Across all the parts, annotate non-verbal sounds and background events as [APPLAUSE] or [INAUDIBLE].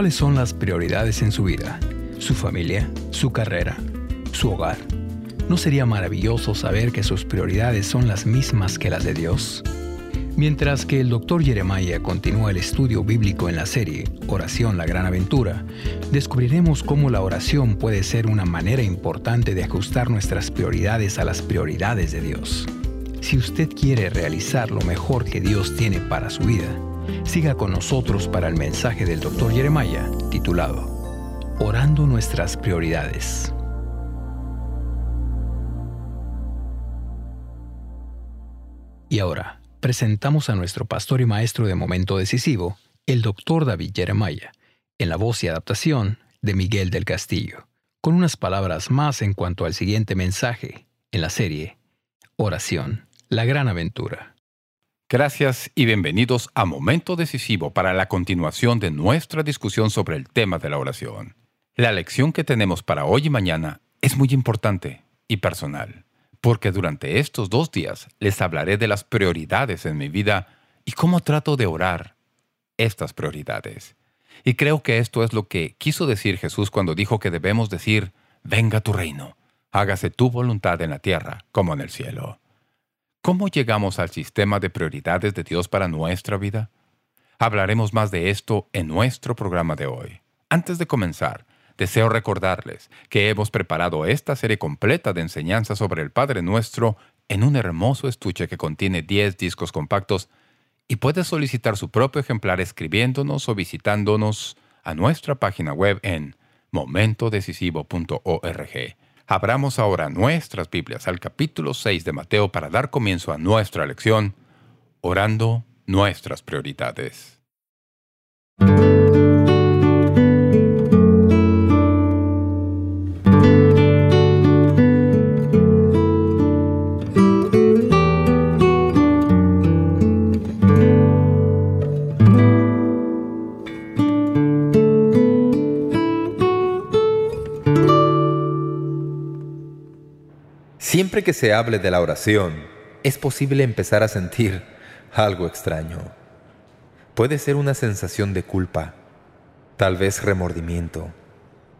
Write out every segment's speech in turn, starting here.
¿Cuáles son las prioridades en su vida? ¿Su familia? ¿Su carrera? ¿Su hogar? ¿No sería maravilloso saber que sus prioridades son las mismas que las de Dios? Mientras que el Dr. Jeremiah continúa el estudio bíblico en la serie Oración la Gran Aventura, descubriremos cómo la oración puede ser una manera importante de ajustar nuestras prioridades a las prioridades de Dios. Si usted quiere realizar lo mejor que Dios tiene para su vida, siga con nosotros para el mensaje del Dr. Jeremiah titulado Orando nuestras prioridades. Y ahora, presentamos a nuestro pastor y maestro de momento decisivo, el Dr. David Jeremiah, en la voz y adaptación de Miguel del Castillo, con unas palabras más en cuanto al siguiente mensaje en la serie Oración, la gran aventura. Gracias y bienvenidos a Momento Decisivo para la continuación de nuestra discusión sobre el tema de la oración. La lección que tenemos para hoy y mañana es muy importante y personal, porque durante estos dos días les hablaré de las prioridades en mi vida y cómo trato de orar estas prioridades. Y creo que esto es lo que quiso decir Jesús cuando dijo que debemos decir, venga tu reino, hágase tu voluntad en la tierra como en el cielo. ¿Cómo llegamos al sistema de prioridades de Dios para nuestra vida? Hablaremos más de esto en nuestro programa de hoy. Antes de comenzar, deseo recordarles que hemos preparado esta serie completa de enseñanzas sobre el Padre Nuestro en un hermoso estuche que contiene 10 discos compactos y puede solicitar su propio ejemplar escribiéndonos o visitándonos a nuestra página web en momentodecisivo.org. Abramos ahora nuestras Biblias al capítulo 6 de Mateo para dar comienzo a nuestra lección, orando nuestras prioridades. Siempre que se hable de la oración, es posible empezar a sentir algo extraño. Puede ser una sensación de culpa, tal vez remordimiento,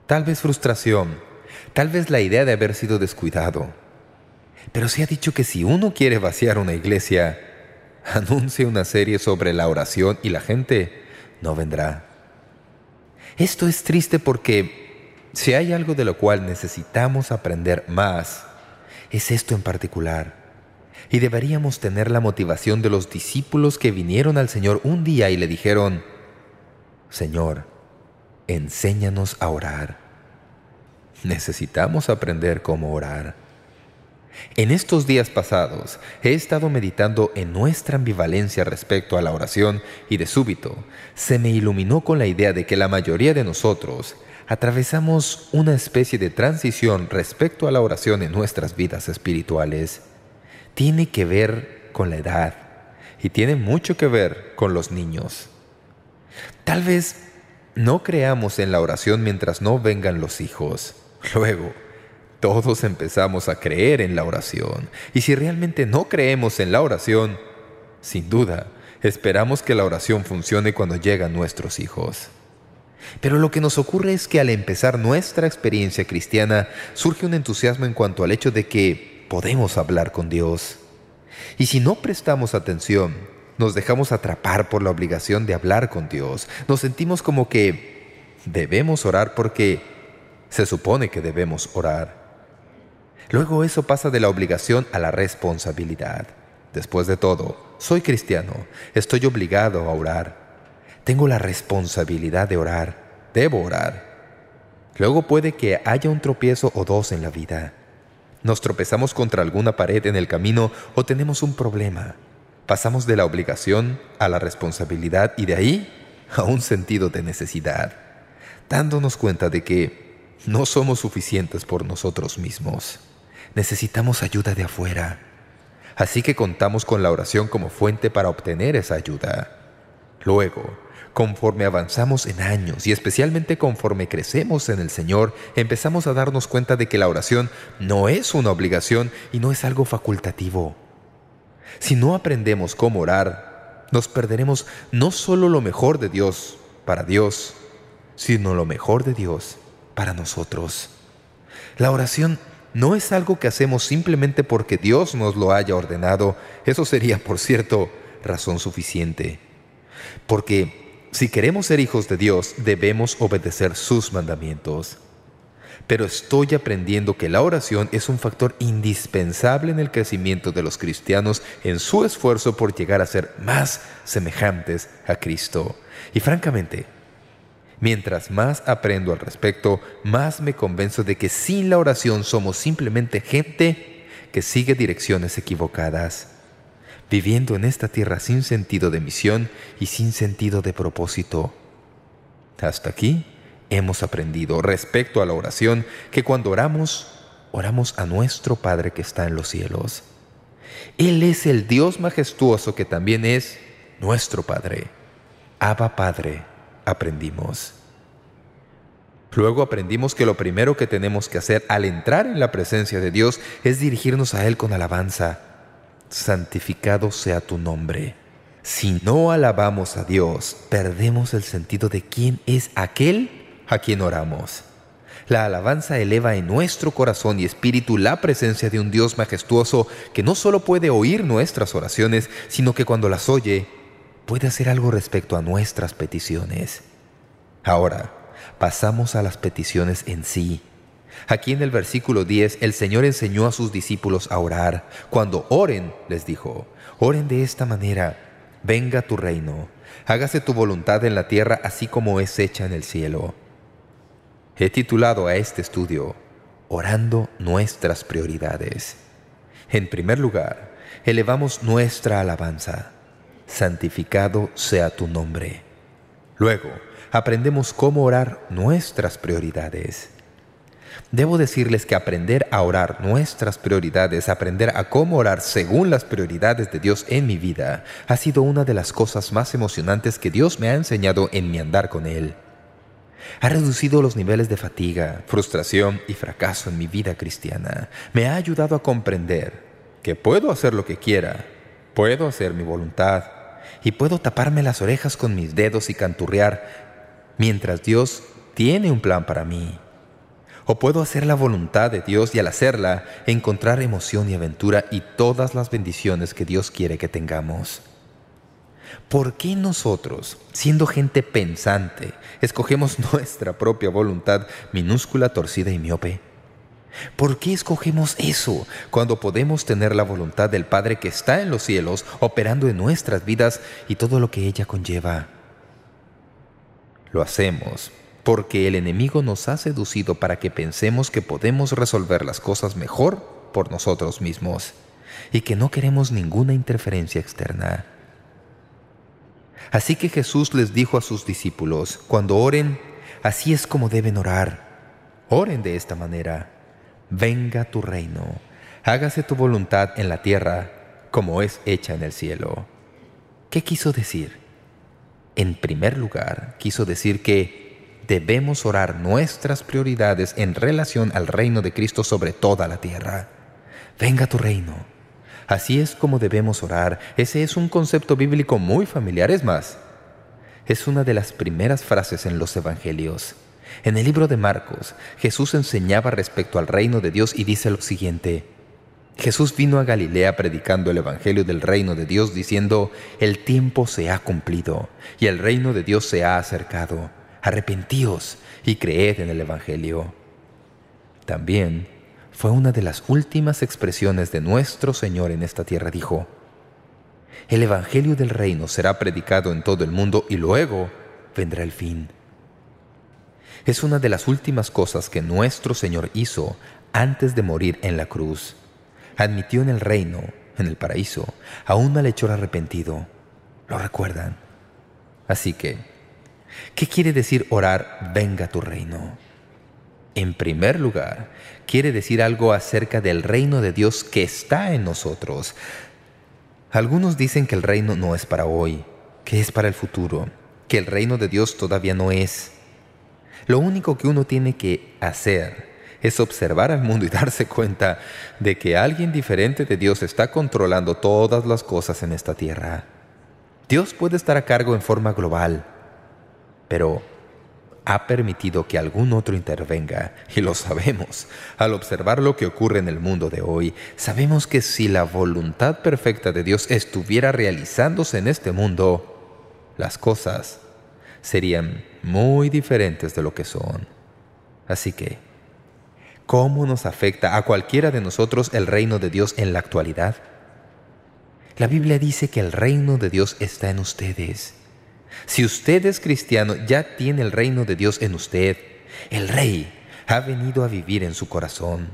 tal vez frustración, tal vez la idea de haber sido descuidado. Pero se ha dicho que si uno quiere vaciar una iglesia, [LAUGHS] anuncie una serie sobre la oración y la gente no vendrá. Esto es triste porque si hay algo de lo cual necesitamos aprender más, es esto en particular. Y deberíamos tener la motivación de los discípulos que vinieron al Señor un día y le dijeron, Señor, enséñanos a orar. Necesitamos aprender cómo orar. En estos días pasados he estado meditando en nuestra ambivalencia respecto a la oración y de súbito se me iluminó con la idea de que la mayoría de nosotros atravesamos una especie de transición respecto a la oración en nuestras vidas espirituales. Tiene que ver con la edad y tiene mucho que ver con los niños. Tal vez no creamos en la oración mientras no vengan los hijos. Luego, todos empezamos a creer en la oración. Y si realmente no creemos en la oración, sin duda, esperamos que la oración funcione cuando llegan nuestros hijos. Pero lo que nos ocurre es que al empezar nuestra experiencia cristiana surge un entusiasmo en cuanto al hecho de que podemos hablar con Dios. Y si no prestamos atención, nos dejamos atrapar por la obligación de hablar con Dios. Nos sentimos como que debemos orar porque se supone que debemos orar. Luego eso pasa de la obligación a la responsabilidad. Después de todo, soy cristiano, estoy obligado a orar. Tengo la responsabilidad de orar. Debo orar. Luego puede que haya un tropiezo o dos en la vida. Nos tropezamos contra alguna pared en el camino o tenemos un problema. Pasamos de la obligación a la responsabilidad y de ahí a un sentido de necesidad, dándonos cuenta de que no somos suficientes por nosotros mismos. Necesitamos ayuda de afuera. Así que contamos con la oración como fuente para obtener esa ayuda. Luego, Conforme avanzamos en años y especialmente conforme crecemos en el Señor, empezamos a darnos cuenta de que la oración no es una obligación y no es algo facultativo. Si no aprendemos cómo orar, nos perderemos no solo lo mejor de Dios para Dios, sino lo mejor de Dios para nosotros. La oración no es algo que hacemos simplemente porque Dios nos lo haya ordenado. Eso sería, por cierto, razón suficiente. Porque si queremos ser hijos de Dios, debemos obedecer sus mandamientos. Pero estoy aprendiendo que la oración es un factor indispensable en el crecimiento de los cristianos en su esfuerzo por llegar a ser más semejantes a Cristo. Y francamente, Mientras más aprendo al respecto, más me convenzo de que sin la oración somos simplemente gente que sigue direcciones equivocadas, viviendo en esta tierra sin sentido de misión y sin sentido de propósito. Hasta aquí hemos aprendido respecto a la oración que cuando oramos, oramos a nuestro Padre que está en los cielos. Él es el Dios majestuoso que también es nuestro Padre. Abba Padre aprendimos. Luego aprendimos que lo primero que tenemos que hacer al entrar en la presencia de Dios es dirigirnos a Él con alabanza. Santificado sea tu nombre. Si no alabamos a Dios, perdemos el sentido de quién es aquel a quien oramos. La alabanza eleva en nuestro corazón y espíritu la presencia de un Dios majestuoso que no solo puede oír nuestras oraciones, sino que cuando las oye, puede hacer algo respecto a nuestras peticiones. Ahora, pasamos a las peticiones en sí. Aquí en el versículo 10 el Señor enseñó a sus discípulos a orar. Cuando oren, les dijo, oren de esta manera, venga tu reino, hágase tu voluntad en la tierra así como es hecha en el cielo. He titulado a este estudio, Orando nuestras prioridades. En primer lugar, elevamos nuestra alabanza santificado sea tu nombre. Luego, aprendemos cómo orar nuestras prioridades. Debo decirles que aprender a orar nuestras prioridades, aprender a cómo orar según las prioridades de Dios en mi vida, ha sido una de las cosas más emocionantes que Dios me ha enseñado en mi andar con Él. Ha reducido los niveles de fatiga, frustración y fracaso en mi vida cristiana. Me ha ayudado a comprender que puedo hacer lo que quiera, puedo hacer mi voluntad, y puedo taparme las orejas con mis dedos y canturrear mientras Dios tiene un plan para mí. O puedo hacer la voluntad de Dios y al hacerla encontrar emoción y aventura y todas las bendiciones que Dios quiere que tengamos. ¿Por qué nosotros, siendo gente pensante, escogemos [LAUGHS] nuestra propia voluntad minúscula, torcida y miope? ¿Por qué escogemos eso cuando podemos tener la voluntad del Padre que está en los cielos operando en nuestras vidas y todo lo que ella conlleva? Lo hacemos porque el enemigo nos ha seducido para que pensemos que podemos resolver las cosas mejor por nosotros mismos y que no queremos ninguna interferencia externa. Así que Jesús les dijo a sus discípulos, cuando oren, así es como deben orar. Oren de esta manera venga tu reino, hágase tu voluntad en la tierra como es hecha en el cielo. ¿Qué quiso decir? En primer lugar, quiso decir que debemos orar nuestras prioridades en relación al reino de Cristo sobre toda la tierra. Venga tu reino. Así es como debemos orar. Ese es un concepto bíblico muy familiar. Es más, es una de las primeras frases en los evangelios. En el libro de Marcos, Jesús enseñaba respecto al reino de Dios y dice lo siguiente. Jesús vino a Galilea predicando el evangelio del reino de Dios diciendo, «El tiempo se ha cumplido y el reino de Dios se ha acercado. Arrepentíos y creed en el evangelio». También fue una de las últimas expresiones de nuestro Señor en esta tierra. Dijo, «El evangelio del reino será predicado en todo el mundo y luego vendrá el fin» es una de las últimas cosas que nuestro Señor hizo antes de morir en la cruz. Admitió en el reino, en el paraíso, a un malhechor arrepentido. ¿Lo recuerdan? Así que, ¿qué quiere decir orar «venga tu reino»? En primer lugar, quiere decir algo acerca del reino de Dios que está en nosotros. Algunos dicen que el reino no es para hoy, que es para el futuro, que el reino de Dios todavía no es. Lo único que uno tiene que hacer es observar al mundo y [LAUGHS] darse cuenta de que alguien diferente de Dios está controlando todas las cosas en esta tierra. Dios puede estar a cargo en forma global, pero ha permitido que algún otro intervenga, y lo sabemos. Al observar lo que ocurre en el mundo de hoy, sabemos que si la voluntad perfecta de Dios estuviera realizándose en este mundo, las cosas serían muy diferentes de lo que son. Así que, ¿cómo nos afecta a cualquiera de nosotros el reino de Dios en la actualidad? La Biblia dice que el reino de Dios está en ustedes. Si usted es cristiano, ya tiene el reino de Dios en usted. El Rey ha venido a vivir en su corazón.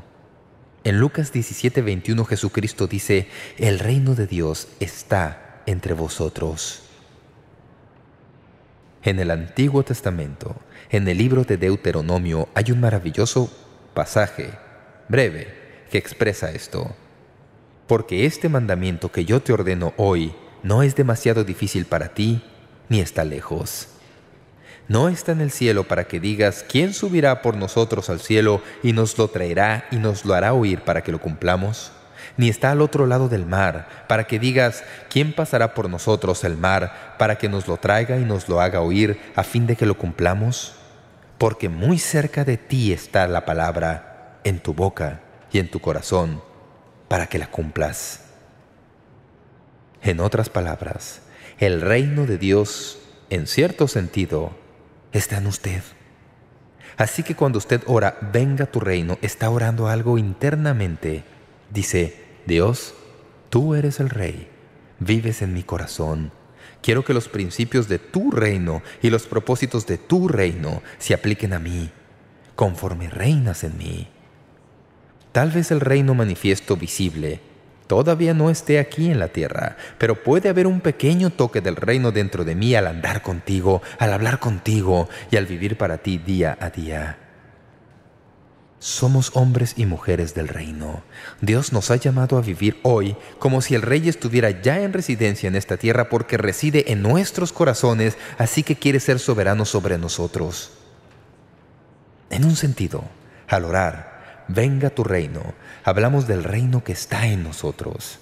En Lucas 17:21 Jesucristo dice, «El reino de Dios está entre vosotros». En el Antiguo Testamento, en el libro de Deuteronomio, hay un maravilloso pasaje, breve, que expresa esto. Porque este mandamiento que yo te ordeno hoy no es demasiado difícil para ti, ni está lejos. No está en el cielo para que digas, ¿quién subirá por nosotros al cielo y nos lo traerá y nos lo hará oír para que lo cumplamos? Ni está al otro lado del mar, para que digas, ¿quién pasará por nosotros el mar para que nos lo traiga y nos lo haga oír a fin de que lo cumplamos? Porque muy cerca de ti está la palabra, en tu boca y en tu corazón, para que la cumplas. En otras palabras, el reino de Dios, en cierto sentido, está en usted. Así que cuando usted ora, venga tu reino, está orando algo internamente. Dice, Dios, tú eres el Rey, vives en mi corazón. Quiero que los principios de tu reino y los propósitos de tu reino se apliquen a mí, conforme reinas en mí. Tal vez el reino manifiesto visible todavía no esté aquí en la tierra, pero puede haber un pequeño toque del reino dentro de mí al andar contigo, al hablar contigo y al vivir para ti día a día. Somos hombres y mujeres del reino. Dios nos ha llamado a vivir hoy como si el Rey estuviera ya en residencia en esta tierra porque reside en nuestros corazones, así que quiere ser soberano sobre nosotros. En un sentido, al orar, venga tu reino. Hablamos del reino que está en nosotros.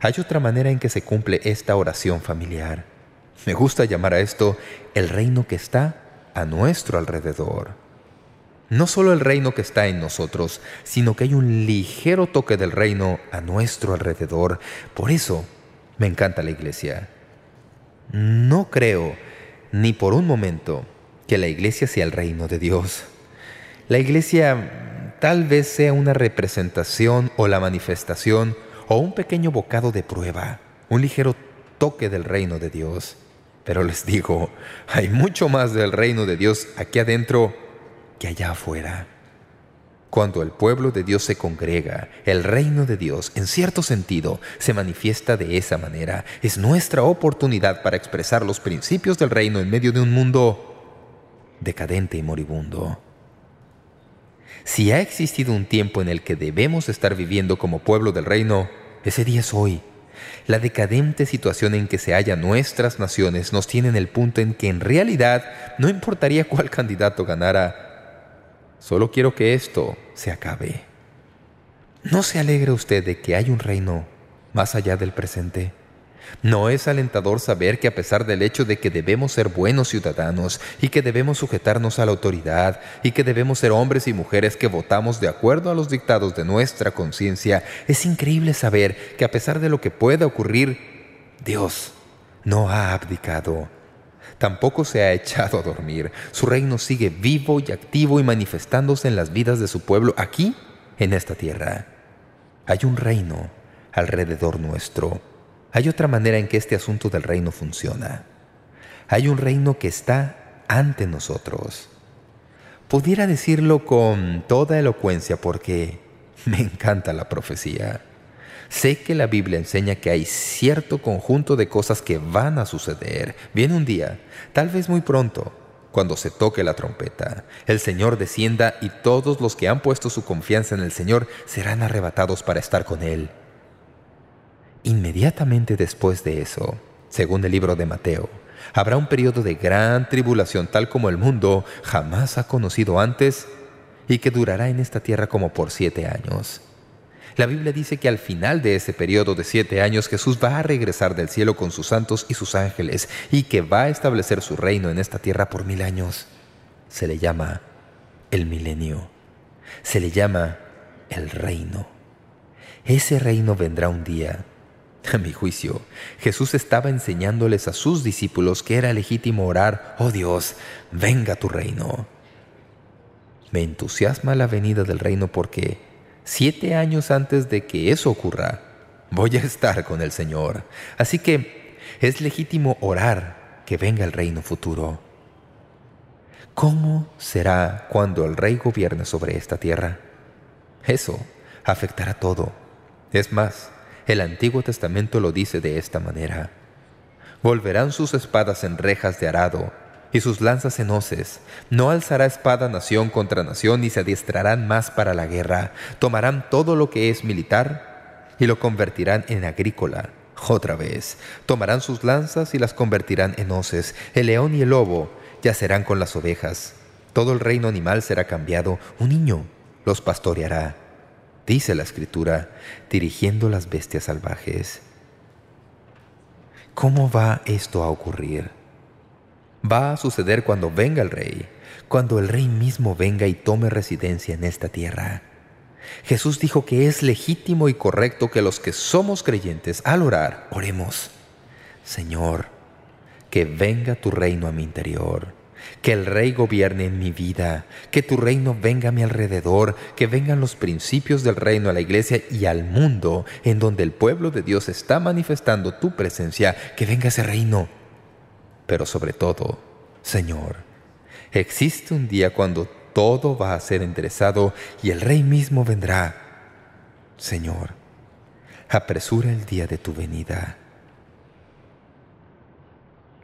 Hay otra manera en que se cumple esta oración familiar. Me gusta llamar a esto el reino que está a nuestro alrededor. No solo el reino que está en nosotros, sino que hay un ligero toque del reino a nuestro alrededor. Por eso me encanta la iglesia. No creo ni por un momento que la iglesia sea el reino de Dios. La iglesia tal vez sea una representación o la manifestación o un pequeño bocado de prueba, un ligero toque del reino de Dios. Pero les digo, hay mucho más del reino de Dios aquí adentro que allá afuera. Cuando el pueblo de Dios se congrega, el reino de Dios, en cierto sentido, se manifiesta de esa manera. Es nuestra oportunidad para expresar los principios del reino en medio de un mundo decadente y moribundo. Si ha existido un tiempo en el que debemos estar viviendo como pueblo del reino, ese día es hoy. La decadente situación en que se hallan nuestras naciones nos tiene en el punto en que en realidad no importaría cuál [LAUGHS] candidato ganara. Solo quiero que esto se acabe. ¿No se alegra usted de que hay un reino más allá del presente? ¿No es alentador saber que a pesar del hecho de que debemos ser buenos ciudadanos y que debemos sujetarnos a la autoridad y que debemos ser hombres y mujeres que votamos de acuerdo a los dictados de nuestra conciencia, es increíble saber que a pesar de lo que pueda ocurrir, Dios no ha abdicado. Tampoco se ha echado a dormir. Su reino sigue vivo y activo y manifestándose en las vidas de su pueblo aquí, en esta tierra. Hay un reino alrededor nuestro hay otra manera en que este asunto del reino funciona. Hay un reino que está ante nosotros. Pudiera decirlo con toda elocuencia porque me encanta la profecía. Sé que la Biblia enseña que hay cierto conjunto de cosas que van a suceder. Viene un día, tal vez muy pronto, cuando se toque la trompeta. El Señor descienda y todos los que han puesto su confianza en el Señor serán arrebatados para estar con Él. Inmediatamente después de eso, según el libro de Mateo, habrá un periodo de gran tribulación tal como el mundo jamás ha conocido antes y que durará en esta tierra como por siete años. La Biblia dice que al final de ese periodo de siete años Jesús va a regresar del cielo con sus santos y sus ángeles y que va a establecer su reino en esta tierra por mil años. Se le llama el milenio. Se le llama el reino. Ese reino vendrá un día. A mi juicio, Jesús estaba enseñándoles a sus discípulos que era legítimo orar, «Oh Dios, venga tu reino». Me entusiasma la venida del reino porque siete años antes de que eso ocurra, voy a estar con el Señor. Así que es legítimo orar que venga el reino futuro. ¿Cómo será cuando el rey gobierne sobre esta tierra? Eso afectará todo. Es más, el Antiguo Testamento lo dice de esta manera. Volverán sus espadas en rejas de arado y sus lanzas en hoces. No alzará espada nación contra nación ni se adiestrarán más para la guerra. Tomarán todo lo que es militar y lo convertirán en agrícola. Otra vez, tomarán sus lanzas y las convertirán en hoces. El león y el lobo yacerán con las ovejas. Todo el reino animal será cambiado. Un niño los pastoreará. Dice la Escritura, dirigiendo las bestias salvajes. ¿Cómo va esto a ocurrir? Va a suceder cuando venga el Rey, cuando el Rey mismo venga y tome residencia en esta tierra. Jesús dijo que es legítimo y correcto que los que somos creyentes, al orar, oremos. Señor, que venga tu reino a mi interior, que el Rey gobierne en mi vida, que tu reino venga a mi alrededor, que vengan los principios del reino a la iglesia y al mundo, en donde el pueblo de Dios está manifestando tu presencia, que venga ese reino pero sobre todo, Señor, existe un día cuando todo va a ser enderezado y el Rey mismo vendrá. Señor, apresura el día de tu venida.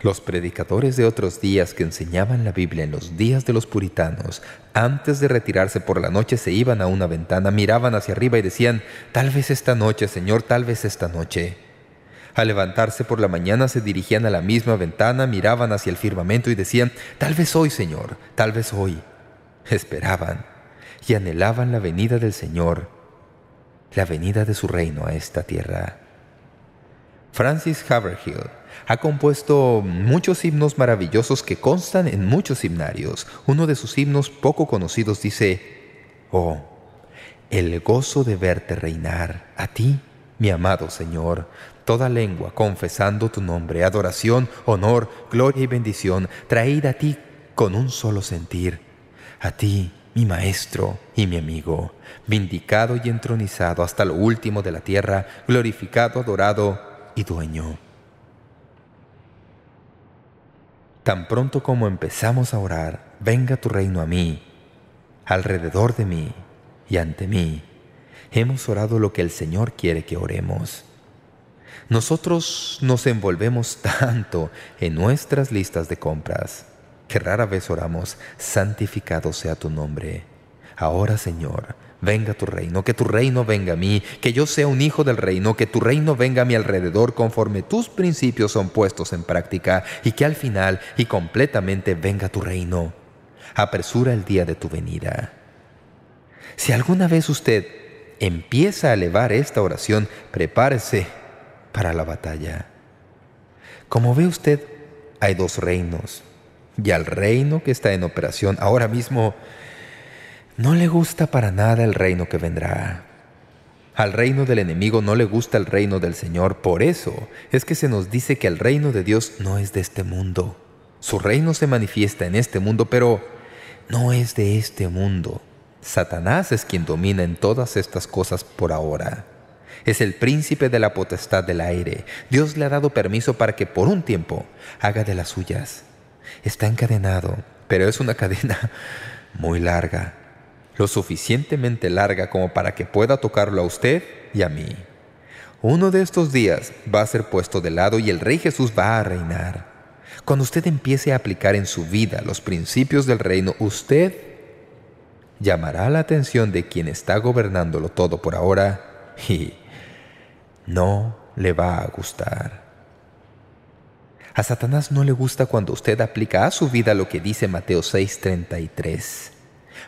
Los predicadores de otros días que enseñaban la Biblia en los días de los puritanos, antes de retirarse por la noche se iban a una ventana, miraban hacia arriba y decían, «Tal vez esta noche, Señor, tal vez esta noche». Al levantarse por la mañana se dirigían a la misma ventana, miraban hacia el firmamento y decían, «Tal vez hoy, Señor, tal vez hoy». Esperaban y anhelaban la venida del Señor, la venida de su reino a esta tierra. Francis Haverhill ha compuesto muchos himnos maravillosos que constan en muchos himnarios. Uno de sus himnos poco conocidos dice, «Oh, el gozo de verte reinar, a ti, mi amado Señor, toda lengua confesando tu nombre, adoración, honor, gloria y bendición, traída a ti con un solo sentir. A ti, mi Maestro y mi amigo, vindicado y entronizado hasta lo último de la tierra, glorificado, adorado y dueño. Tan pronto como empezamos a orar, venga tu reino a mí, alrededor de mí y ante mí. Hemos orado lo que el Señor quiere que oremos. Nosotros nos envolvemos [LAUGHS] tanto en nuestras listas de compras que rara vez oramos, santificado sea tu nombre. Ahora, Señor, venga tu reino, que tu reino venga a mí, que yo sea un hijo del reino, que tu reino venga a mi alrededor conforme tus principios son puestos en práctica y que al final y completamente venga tu reino. Apresura el día de tu venida. Si alguna vez usted empieza a elevar esta oración, prepárese para la batalla. Como ve usted, hay dos reinos, y al reino que está en operación ahora mismo no le gusta para nada el reino que vendrá. Al reino del enemigo no le gusta el reino del Señor, por eso es que se nos dice que el reino de Dios no es de este mundo. Su reino se manifiesta en este mundo, pero no es de este mundo. Satanás es quien domina en todas estas cosas por ahora. Es el príncipe de la potestad del aire. Dios le ha dado permiso para que por un tiempo haga de las suyas. Está encadenado, pero es una [LAUGHS] cadena muy larga. Lo suficientemente larga como para que pueda tocarlo a usted y a mí. Uno de estos días va a ser puesto de lado y el Rey Jesús va a reinar. Cuando usted empiece a aplicar en su vida los principios del reino, usted llamará la atención de quien está gobernándolo todo por ahora y no le va a gustar. A Satanás no le gusta cuando usted aplica a su vida lo que dice Mateo 6:33.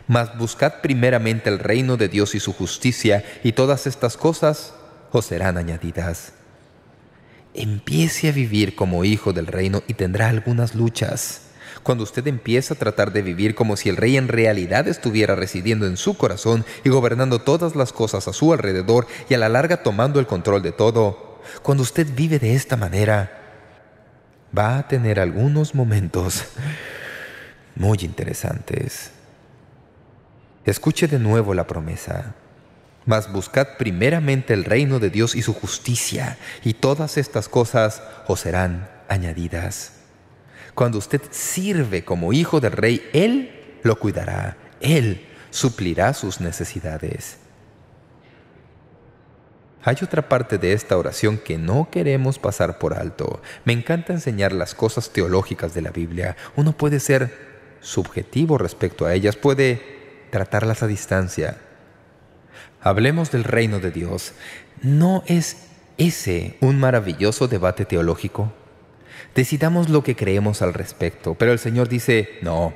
Mas buscad primeramente el reino de Dios y su justicia, y todas estas cosas os serán añadidas. Empiece a vivir como hijo del reino y tendrá algunas luchas. Cuando usted empieza a tratar de vivir como si el rey en realidad estuviera residiendo en su corazón y gobernando todas las cosas a su alrededor y a la larga tomando el control de todo, cuando usted vive de esta manera, va a tener algunos momentos muy interesantes. Escuche de nuevo la promesa. Mas buscad primeramente el reino de Dios y su justicia, y todas estas cosas os serán añadidas. Cuando usted sirve como hijo del rey, Él lo cuidará, Él suplirá sus necesidades. Hay otra parte de esta oración que no queremos pasar por alto. Me encanta enseñar las cosas teológicas de la Biblia. Uno puede ser subjetivo respecto a ellas, puede tratarlas a distancia. Hablemos del reino de Dios. ¿No es ese un maravilloso debate teológico? Decidamos lo que creemos al respecto, pero el Señor dice, no,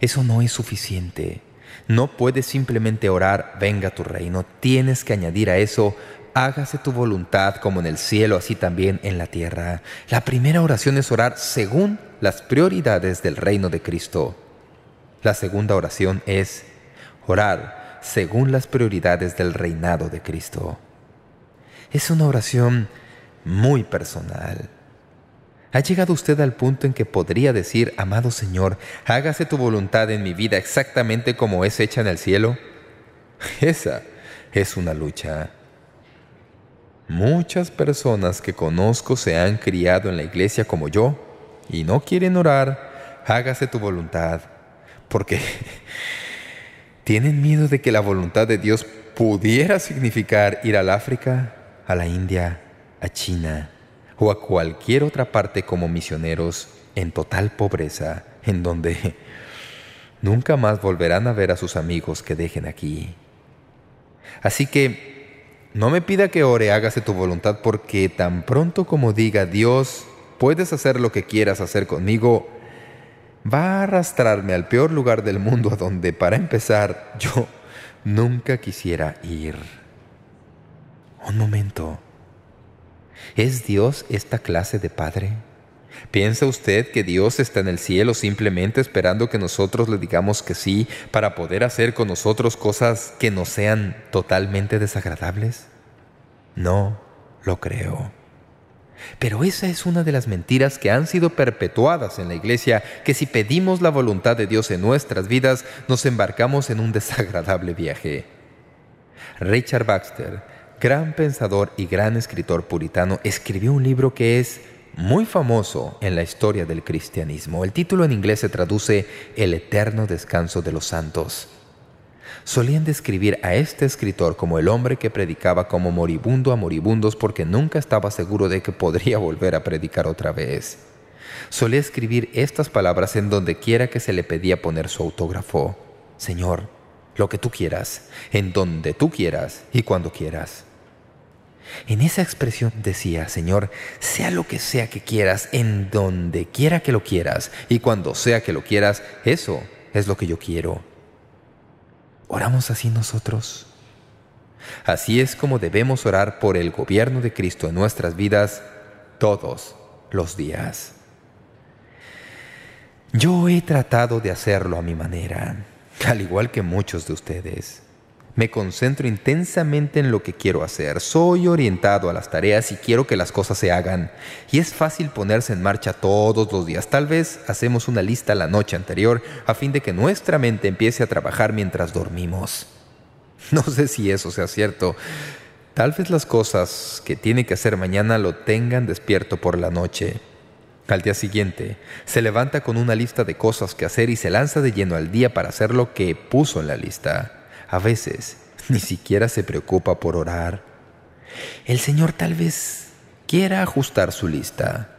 eso no es suficiente. No puedes simplemente orar, venga tu reino. Tienes que añadir a eso, hágase tu voluntad como en el cielo, así también en la tierra. La primera oración es orar según las prioridades del reino de Cristo. La segunda oración es orar según las prioridades del reinado de Cristo. Es una oración muy personal. ¿Ha llegado usted al punto en que podría decir, amado Señor, hágase tu voluntad en mi vida exactamente como es hecha en el cielo? Esa es una lucha. Muchas personas que conozco se han criado en la iglesia como yo y no quieren orar, hágase tu voluntad, porque ¿Tienen miedo de que la voluntad de Dios pudiera significar ir al África, a la India, a China o a cualquier otra parte como misioneros en total pobreza, en donde [LAUGHS] nunca más volverán a ver a sus amigos que dejen aquí? Así que no me pida que ore, hágase tu voluntad, porque tan pronto como diga Dios, puedes hacer lo que quieras hacer conmigo, va a arrastrarme al peor lugar del mundo a donde, para empezar, yo nunca quisiera ir. Un momento. ¿Es Dios esta clase de Padre? ¿Piensa usted que Dios está en el cielo simplemente esperando que nosotros le digamos que sí para poder hacer con nosotros cosas que nos sean totalmente desagradables? No lo creo. Pero esa es una de las mentiras que han sido perpetuadas en la Iglesia, que si pedimos la voluntad de Dios en nuestras vidas, nos embarcamos en un [LAUGHS] desagradable viaje. Richard Baxter, gran pensador y gran escritor puritano, escribió un libro que es muy famoso en la historia del cristianismo. El título en inglés se traduce El eterno descanso de los santos. Solían describir a este escritor como el hombre que predicaba como moribundo a moribundos porque nunca estaba seguro de que podría [LAUGHS] volver a predicar otra vez. Solía escribir estas palabras en donde quiera que se le pedía poner su autógrafo. Señor, lo que tú quieras, en donde tú quieras y cuando quieras. En esa expresión decía, Señor, sea lo que sea que quieras, en donde quiera que lo quieras y cuando sea que lo quieras, eso es lo que yo quiero. ¿Oramos así nosotros? Así es como debemos orar por el gobierno de Cristo en nuestras vidas todos los días. Yo he tratado de hacerlo a mi manera, al igual que muchos de ustedes. Me concentro intensamente en lo que quiero hacer. Soy orientado a las tareas y quiero que las cosas se hagan. Y es fácil ponerse en marcha todos los días. Tal vez hacemos una lista la noche anterior a fin de que nuestra mente empiece a trabajar mientras dormimos. [LAUGHS] No sé si eso sea cierto. Tal vez las cosas que tiene que hacer mañana lo tengan despierto por la noche. Al día siguiente, se levanta con una lista de cosas que hacer y se lanza de lleno al día para hacer lo que puso en la lista. A veces ni siquiera se preocupa por orar. El Señor tal vez quiera ajustar su lista.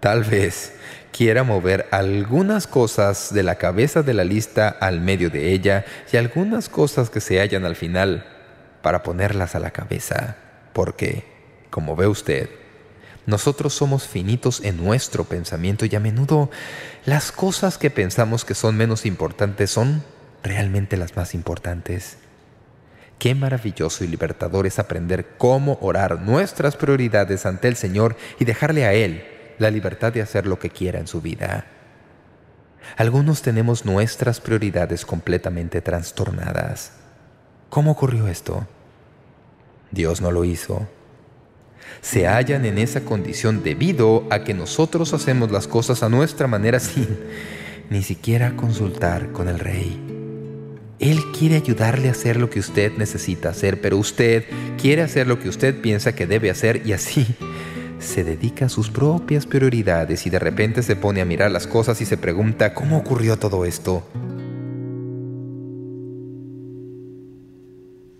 Tal vez quiera mover algunas cosas de la cabeza de la lista al medio de ella y algunas cosas que se hallan al final para ponerlas a la cabeza. Porque, como ve usted, nosotros somos finitos en nuestro pensamiento y a menudo las cosas que pensamos que son menos importantes son realmente las más importantes. Qué maravilloso y libertador es aprender cómo orar nuestras prioridades ante el Señor y dejarle a Él la libertad de hacer lo que quiera en su vida. Algunos tenemos nuestras prioridades completamente trastornadas. ¿Cómo ocurrió esto? Dios no lo hizo. Se hallan en esa condición debido a que nosotros hacemos las cosas a nuestra manera sin ni siquiera consultar con el Rey. Él quiere ayudarle a hacer lo que usted necesita hacer, pero usted quiere hacer lo que usted piensa que debe hacer y así [LAUGHS] se dedica a sus propias prioridades y de repente se pone a mirar las cosas y se pregunta ¿cómo ocurrió todo esto?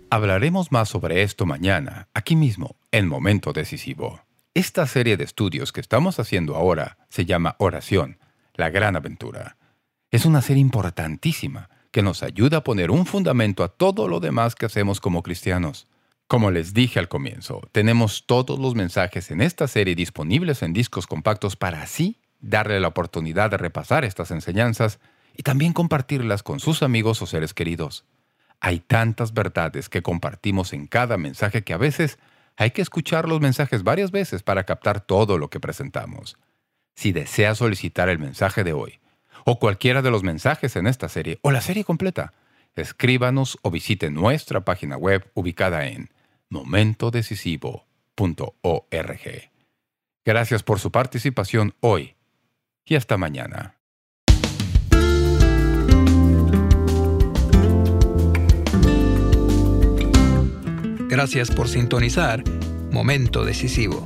Hablaremos más sobre esto mañana, aquí mismo, en Momento Decisivo. Esta serie de estudios que estamos haciendo ahora se llama Oración, la gran aventura. Es una serie importantísima que nos ayuda a poner un fundamento a todo lo demás que hacemos como cristianos. Como les dije al comienzo, tenemos todos los mensajes en esta serie disponibles en discos compactos para así darle la oportunidad de repasar estas enseñanzas y también compartirlas con sus amigos o seres queridos. Hay tantas verdades que compartimos en cada mensaje que a veces hay que escuchar los mensajes varias veces para captar todo lo que presentamos. Si desea solicitar el mensaje de hoy, o cualquiera de los mensajes en esta serie, o la serie completa, escríbanos o visite nuestra página web ubicada en momentodecisivo.org. Gracias por su participación hoy y hasta mañana. Gracias por sintonizar Momento Decisivo.